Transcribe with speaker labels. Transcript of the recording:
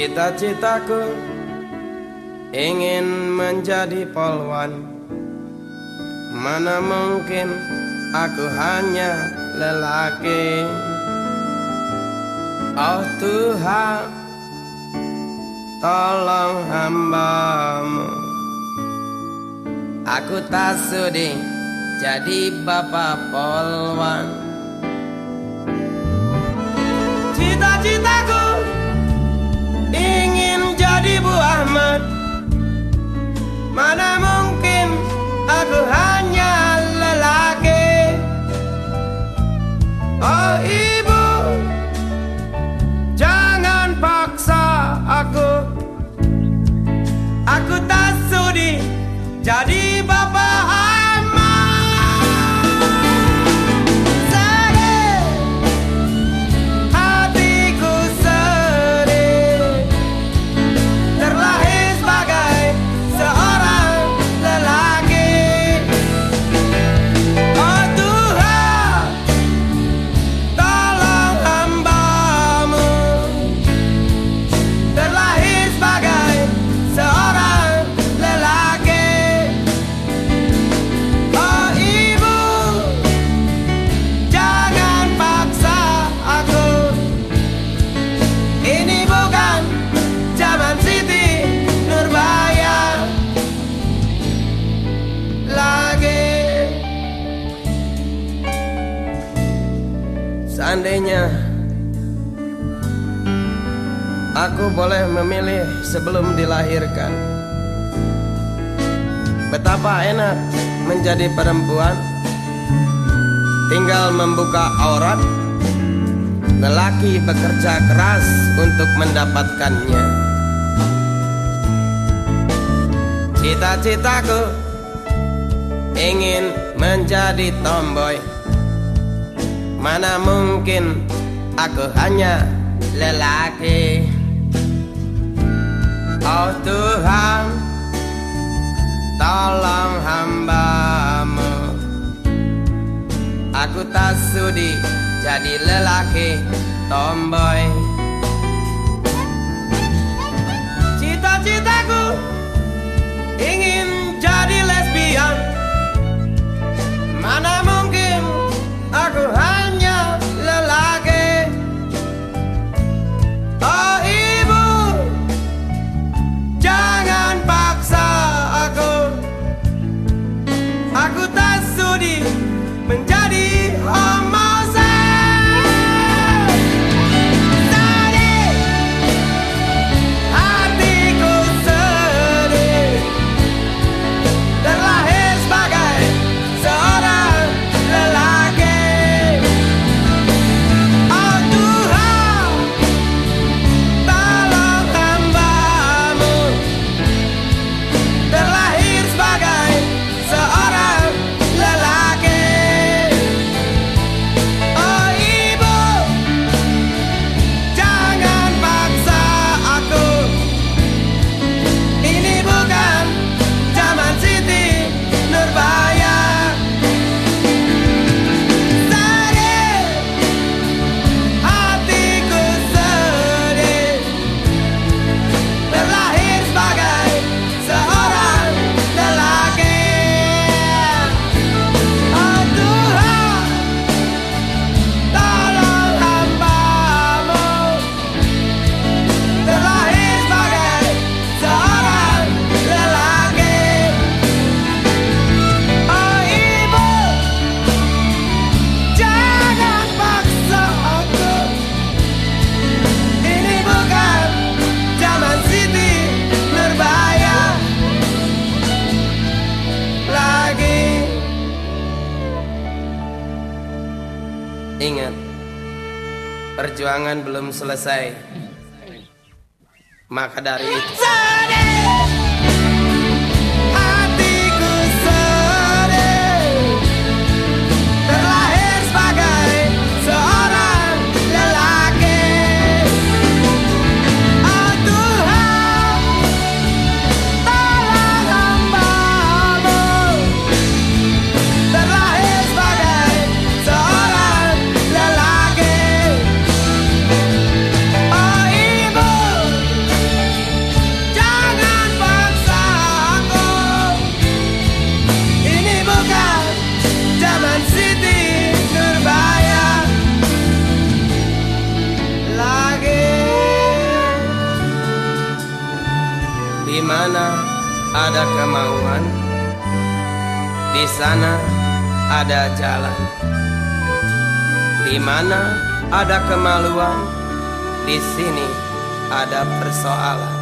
Speaker 1: Cita-citaku ingin menjadi polwan. Mana mungkin aku hanya lelaki? Oh Tuhan Tolong hambamu. Aku tak sudi jadi bapak polwan. Cita-citaku Oh ibu Jangan paksa aku. Aku tak sudi jadi bapak Seandainya aku boleh memilih sebelum dilahirkan, betapa enak menjadi perempuan, tinggal membuka aurat, lelaki bekerja keras untuk mendapatkannya. Cita-citaku ingin menjadi tomboy. Mana mungkin aku hanya lelaki? Oh Tuhan Tolong hambamu. Aku tak sudi jadi lelaki tomboy. Cita-citaku Ingat, perjuangan belum selesai. Maka dari itu. Mana ada kemauan, di sana ada jalan. Di mana ada kemaluan, di sini ada persoalan.